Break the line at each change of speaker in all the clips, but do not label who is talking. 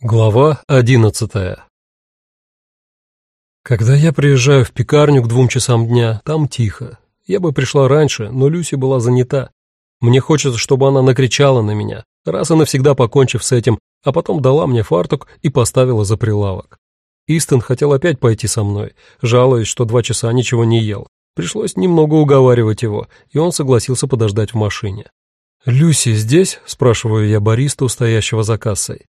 Глава одиннадцатая Когда я приезжаю в пекарню к двум часам дня, там тихо. Я бы пришла раньше, но Люси была занята. Мне хочется, чтобы она накричала на меня, раз и навсегда покончив с этим, а потом дала мне фартук и поставила за прилавок. Истон хотел опять пойти со мной, жалуясь, что два часа ничего не ел. Пришлось немного уговаривать его, и он согласился подождать в машине. «Люси здесь?» – спрашиваю я баристу, стоящего за кассой.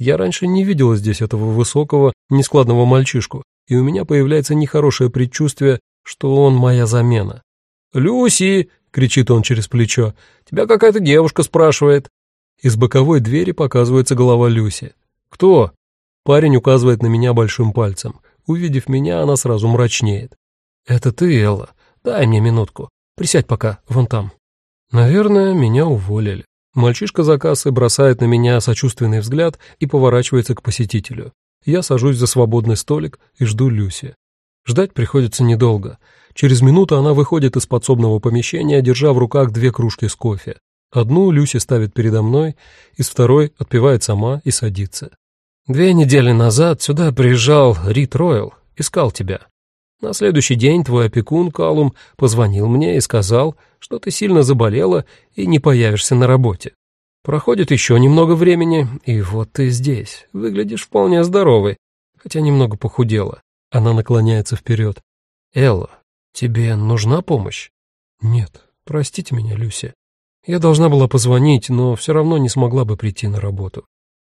Я раньше не видела здесь этого высокого, нескладного мальчишку, и у меня появляется нехорошее предчувствие, что он моя замена. «Люси!» — кричит он через плечо. «Тебя какая-то девушка спрашивает». Из боковой двери показывается голова Люси. «Кто?» Парень указывает на меня большим пальцем. Увидев меня, она сразу мрачнеет. «Это ты, Элла? Дай мне минутку. Присядь пока, вон там». Наверное, меня уволили. Мальчишка за кассой бросает на меня сочувственный взгляд и поворачивается к посетителю. Я сажусь за свободный столик и жду Люси. Ждать приходится недолго. Через минуту она выходит из подсобного помещения, держа в руках две кружки с кофе. Одну Люси ставит передо мной, из второй отпивает сама и садится. «Две недели назад сюда приезжал Рит Ройл, искал тебя. На следующий день твой опекун Калум позвонил мне и сказал, что ты сильно заболела и не появишься на работе. Проходит еще немного времени, и вот ты здесь. Выглядишь вполне здоровой, хотя немного похудела. Она наклоняется вперед. «Элла, тебе нужна помощь?» «Нет, простите меня, Люся. Я должна была позвонить, но все равно не смогла бы прийти на работу.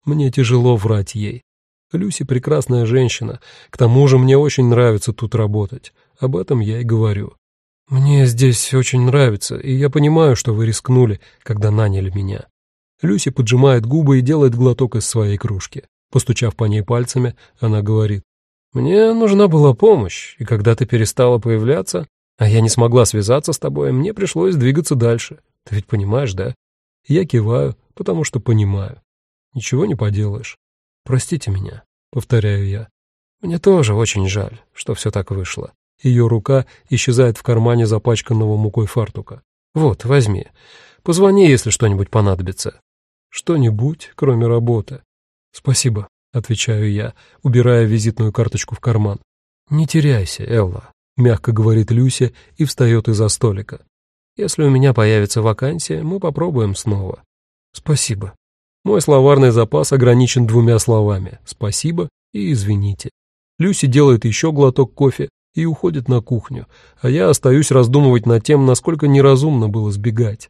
Мне тяжело врать ей. Люси прекрасная женщина, к тому же мне очень нравится тут работать. Об этом я и говорю. Мне здесь очень нравится, и я понимаю, что вы рискнули, когда наняли меня. Люси поджимает губы и делает глоток из своей кружки. Постучав по ней пальцами, она говорит. «Мне нужна была помощь, и когда ты перестала появляться, а я не смогла связаться с тобой, мне пришлось двигаться дальше. Ты ведь понимаешь, да?» Я киваю, потому что понимаю. Ничего не поделаешь. «Простите меня», — повторяю я. «Мне тоже очень жаль, что все так вышло». Ее рука исчезает в кармане запачканного мукой фартука. «Вот, возьми. Позвони, если что-нибудь понадобится». «Что-нибудь, кроме работы». «Спасибо», — отвечаю я, убирая визитную карточку в карман. «Не теряйся, Элла», — мягко говорит Люся и встает из-за столика. «Если у меня появится вакансия, мы попробуем снова». «Спасибо», мой словарный запас ограничен двумя словами «спасибо» и «извините». Люси делает еще глоток кофе и уходит на кухню, а я остаюсь раздумывать над тем, насколько неразумно было сбегать.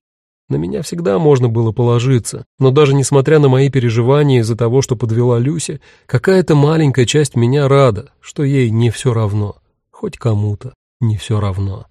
На меня всегда можно было положиться, но даже несмотря на мои переживания из-за того, что подвела Люси, какая-то маленькая часть меня рада, что ей не все равно, хоть кому-то не все равно.